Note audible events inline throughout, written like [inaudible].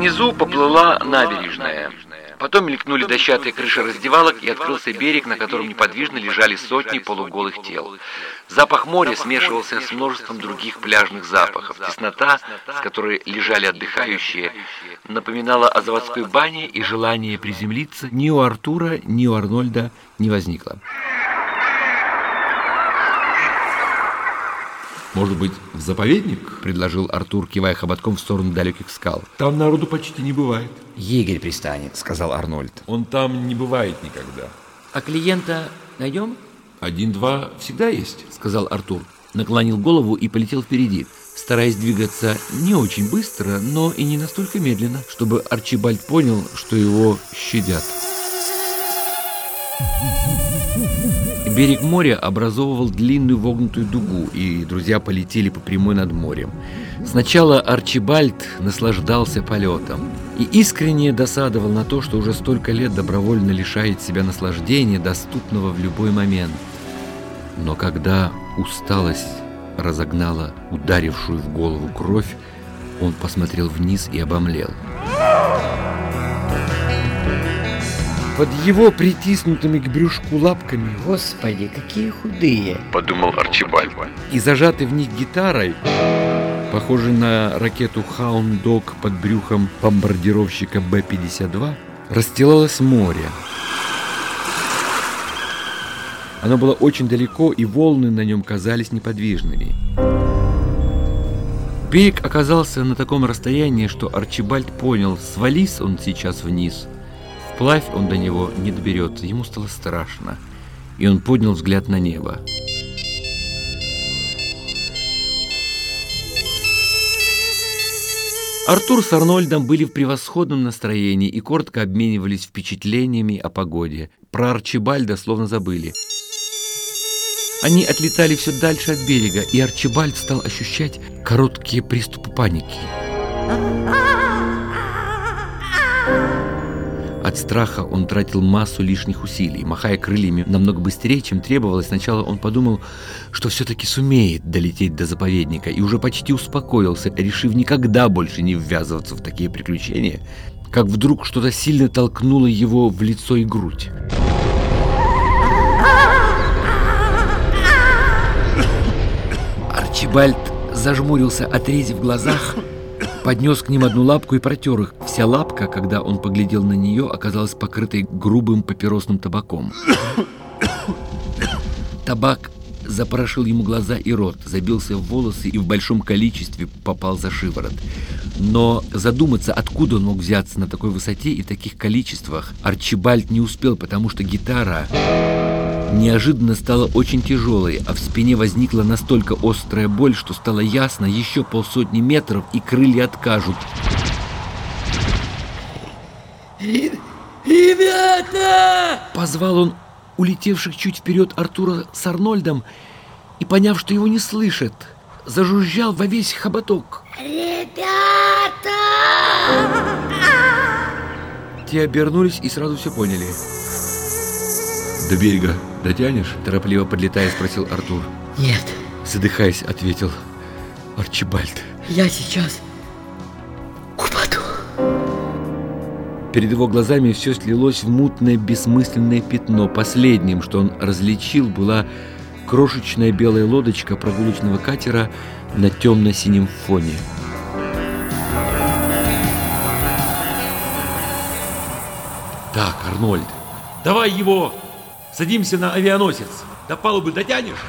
Внизу поплыла набережная. Потом мелькнули дощатые крыши раздевалок, и открылся берег, на котором неподвижно лежали сотни полуголых тел. Запах моря смешивался с множеством других пляжных запахов. Теснота, с которой лежали отдыхающие, напоминала о заводской бане, и желание приземлиться ни у Артура, ни у Арнольда не возникло. «Может быть, в заповедник?» — предложил Артур, кивая хоботком в сторону далеких скал. «Там народу почти не бывает». «Егерь пристанет», — сказал Арнольд. «Он там не бывает никогда». «А клиента найдем?» «Один-два всегда есть», — сказал Артур. Наклонил голову и полетел впереди, стараясь двигаться не очень быстро, но и не настолько медленно, чтобы Арчибальд понял, что его щадят. Берег моря образовывал длинную вогнутую дугу, и друзья полетели по прямой над морем. Сначала Арчибальд наслаждался полетом и искренне досадовал на то, что уже столько лет добровольно лишает себя наслаждения, доступного в любой момент. Но когда усталость разогнала ударившую в голову кровь, он посмотрел вниз и обомлел. Под его притиснутыми к брюшку лапками. Господи, какие худые! Подумал Арчибальд. И зажатый в них гитарой Похожий на ракету Хаундог под брюхом бомбардировщика Б-52 Расстилалось море. Оно было очень далеко, и волны на нем казались неподвижными. Берег оказался на таком расстоянии, что Арчибальд понял, свались он сейчас вниз – Вплавь он до него не доберется, ему стало страшно, и он поднял взгляд на небо. Артур с Арнольдом были в превосходном настроении и коротко обменивались впечатлениями о погоде. Про Арчибальда словно забыли. Они отлетали все дальше от берега, и Арчибальд стал ощущать короткие приступы паники. От страха он тратил массу лишних усилий. Махая крыльями намного быстрее, чем требовалось, сначала он подумал, что все-таки сумеет долететь до заповедника, и уже почти успокоился, решив никогда больше не ввязываться в такие приключения, как вдруг что-то сильно толкнуло его в лицо и грудь. Арчибальд зажмурился, отрезив глазах, поднес к ним одну лапку и протер их. Вся лапка, когда он поглядел на нее, оказалась покрытой грубым папиросным табаком. Табак запорошил ему глаза и рот, забился в волосы и в большом количестве попал за шиворот. Но задуматься, откуда он мог взяться на такой высоте и таких количествах, Арчибальд не успел, потому что гитара неожиданно стала очень тяжелой, а в спине возникла настолько острая боль, что стало ясно, еще полсотни метров и крылья откажут. «Ребята!» Позвал он улетевших чуть вперед Артура с Арнольдом и, поняв, что его не слышат, зажужжал во весь хоботок. «Ребята!» Те обернулись и сразу все поняли. «До берега дотянешь?» Торопливо подлетая, спросил Артур. «Нет». Задыхаясь, ответил Арчибальд. «Я сейчас упаду». Перед его глазами все слилось в мутное бессмысленное пятно. Последним, что он различил, была крошечная белая лодочка прогулочного катера на темно-синем фоне. «Так, Арнольд, давай его! Садимся на авианосец! До палубы дотянешь?»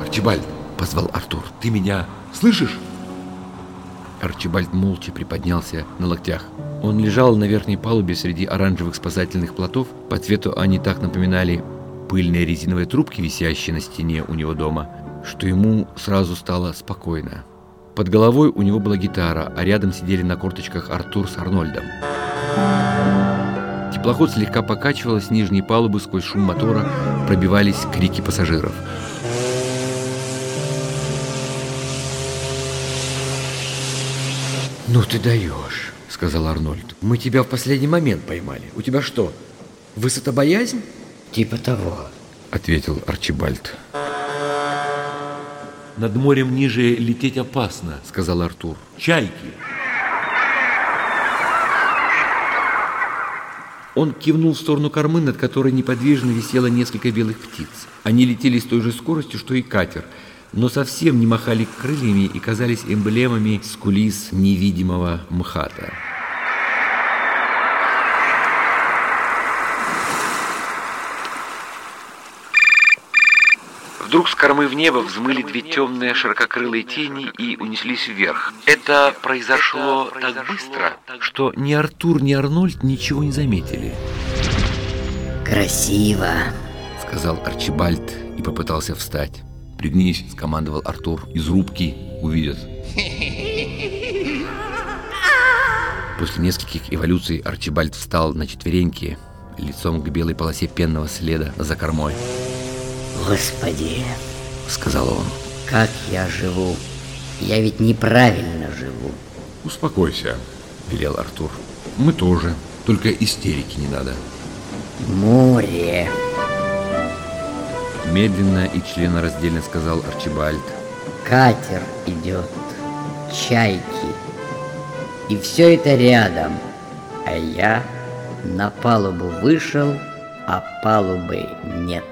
«Арчибальд!» — позвал Артур. «Ты меня слышишь?» Арчибальд молча приподнялся на локтях. Он лежал на верхней палубе среди оранжевых спасательных плотов. По цвету они так напоминали пыльные резиновые трубки, висящие на стене у него дома, что ему сразу стало спокойно. Под головой у него была гитара, а рядом сидели на корточках Артур с Арнольдом. Теплоход слегка покачивал с нижней палубы, сквозь шум мотора пробивались крики пассажиров. «Ну ты даешь», — сказал Арнольд. «Мы тебя в последний момент поймали. У тебя что, высотобоязнь?» «Типа того», — ответил Арчибальд. «Над морем ниже лететь опасно», — сказал Артур. «Чайки». Он кивнул в сторону кормы, над которой неподвижно висело несколько белых птиц. Они летели с той же скоростью, что и катер, но совсем не махали крыльями и казались эмблемами с кулис невидимого МХАТа. Вдруг с кормы в небо взмыли две темные ширококрылые тени и унеслись вверх. Это произошло так быстро, что ни Артур, ни Арнольд ничего не заметили. Красиво, сказал Арчибальд и попытался встать. «Пригнись», — скомандовал Артур. «Из рубки увидят». После нескольких эволюций Арчибальд встал на четвереньки, лицом к белой полосе пенного следа за кормой. Господи, Сказал он. как я живу. Я ведь неправильно живу. Успокойся. Велел Артур. Мы тоже. Только истерики не надо. Море. Медленно и членораздельно сказал Арчибальд. Катер идет. Чайки. И все это рядом. А я на палубу вышел, а палубы нет.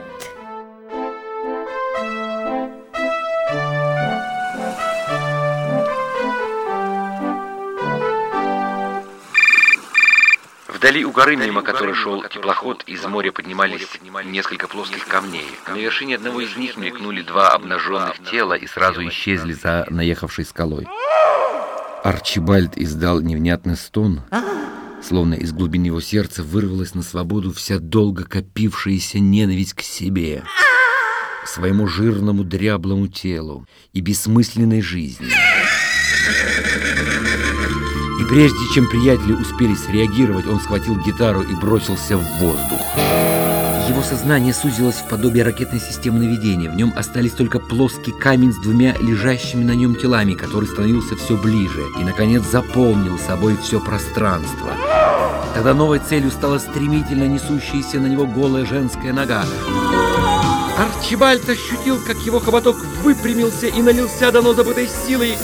Вдали у горы, мимо которой шел теплоход, из моря поднимались несколько плоских камней. На вершине одного из них мелькнули два обнаженных тела и сразу исчезли за наехавшей скалой. Арчибальд издал невнятный стон, словно из глубин его сердца вырвалась на свободу вся долго копившаяся ненависть к себе, к своему жирному дряблому телу и бессмысленной жизни. И прежде чем приятели успели среагировать, он схватил гитару и бросился в воздух. Его сознание сузилось в подобие ракетной системы наведения. В нем остались только плоский камень с двумя лежащими на нем телами, который становился все ближе и, наконец, заполнил собой все пространство. Тогда новой целью стала стремительно несущаяся на него голая женская нога. Арчибальд ощутил, как его хоботок выпрямился и налился дано забытой силой.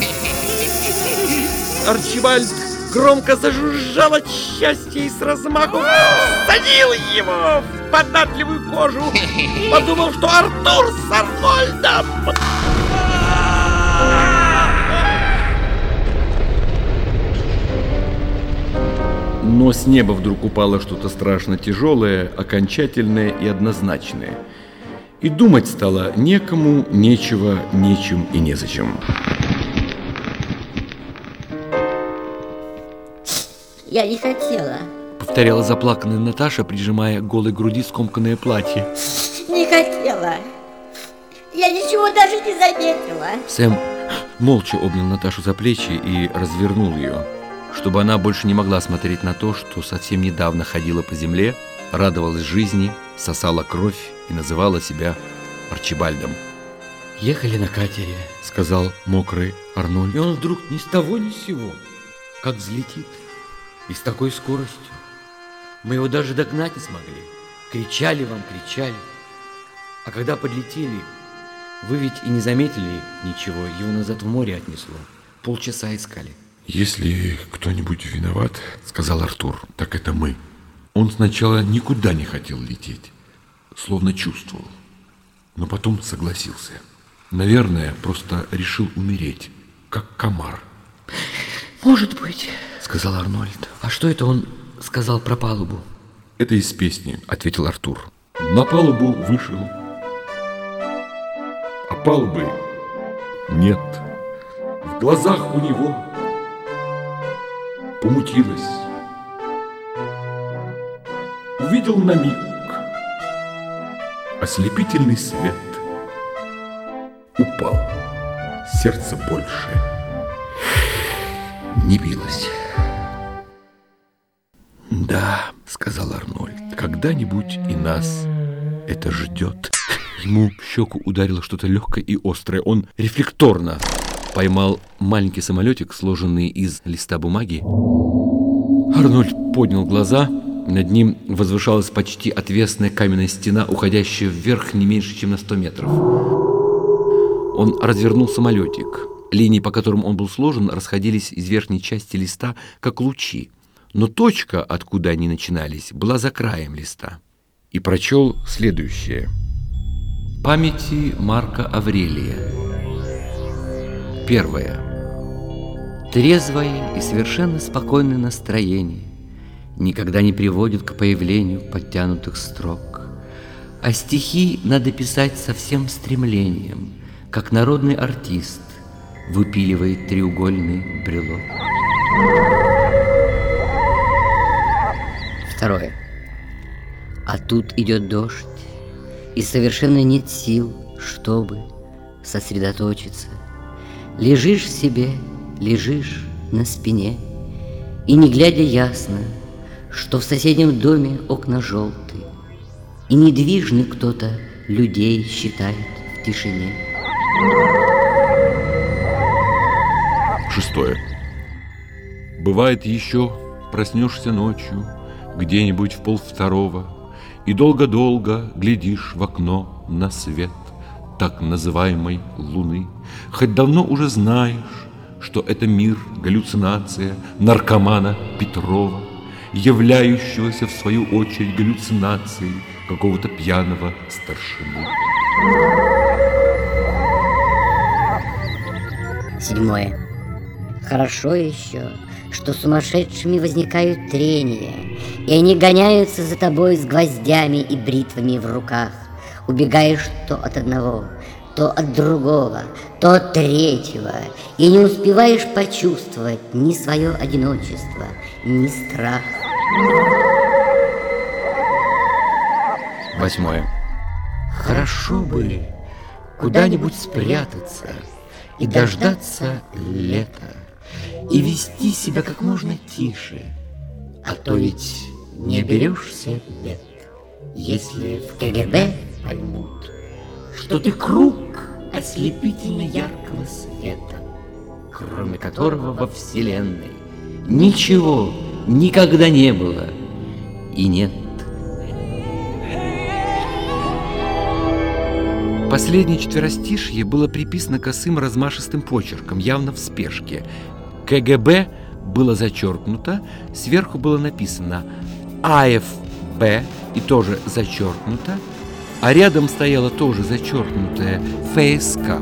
Арчибальд громко зажужжал от счастья и с размаху садил его в податливую кожу. [laughs] Подумал, что Артур с Арнольдом. Но с неба вдруг упало что-то страшно тяжелое, окончательное и однозначное. И думать стало некому, нечего, нечем и незачем. Я не хотела. Повторяла заплаканная Наташа, прижимая к голой груди скомканное платье. Не хотела. Я ничего даже не заметила. Сэм молча обнял Наташу за плечи и развернул ее, чтобы она больше не могла смотреть на то, что совсем недавно ходила по земле, радовалась жизни, сосала кровь и называла себя Арчибальдом. Ехали на катере, Сказал мокрый Арнольд. и он вдруг ни с того ни с сего, как взлетит. И с такой скоростью. Мы его даже догнать не смогли. Кричали вам, кричали. А когда подлетели, вы ведь и не заметили ничего, его назад в море отнесло. Полчаса искали. Если кто-нибудь виноват, сказал Артур, так это мы. Он сначала никуда не хотел лететь, словно чувствовал, но потом согласился. Наверное, просто решил умереть, как комар. Может быть. Сказал Арнольд. А что это он сказал про палубу? Это из песни. Ответил Артур. На палубу вышел, а палубы нет. В глазах у него помутилось. Увидел на миг ослепительный свет. Упал. Сердце больше Не билось. Да, сказал Арнольд. Когда-нибудь и нас это ждет. Ему в щеку ударило что-то легкое и острое. Он рефлекторно поймал маленький самолетик, сложенный из листа бумаги. Арнольд поднял глаза. Над ним возвышалась почти отвесная каменная стена, уходящая вверх не меньше, чем на 100 метров. Он развернул самолетик. Линии, по которым он был сложен, расходились из верхней части листа, как лучи. Но точка, откуда они начинались, была за краем листа. И прочел следующее. Памяти Марка Аврелия. Первое. Трезвое и совершенно спокойное настроение никогда не приводит к появлению подтянутых строк, а стихи надо писать со всем стремлением, как народный артист выпиливает треугольный брелок. Второе. А тут идет дождь, и совершенно нет сил, чтобы сосредоточиться. Лежишь себе, лежишь на спине, и не глядя ясно, что в соседнем доме окна желтые, и недвижный кто-то людей считает в тишине. Шестое. Бывает еще, проснешься ночью, где-нибудь в полвторого, и долго-долго глядишь в окно на свет так называемой луны, хоть давно уже знаешь, что это мир, галлюцинация наркомана Петрова, являющегося в свою очередь галлюцинацией какого-то пьяного старшины. Седьмое. Хорошо еще, что сумасшедшими возникают трения, и они гоняются за тобой с гвоздями и бритвами в руках. Убегаешь то от одного, то от другого, то от третьего, и не успеваешь почувствовать ни свое одиночество, ни страх. Восьмое. Хорошо бы куда-нибудь спрятаться и дождаться лета, и вести себя как можно тише, а то ведь не берешься бед, если в КГБ поймут, что ты круг ослепительно яркого света, кроме которого во Вселенной ничего никогда не было и нет. Последнее четверостишье было приписано косым размашистым почерком, явно в спешке. КГБ было зачеркнуто, сверху было написано АФБ и тоже зачеркнуто, а рядом стояла тоже зачеркнутая ФСК.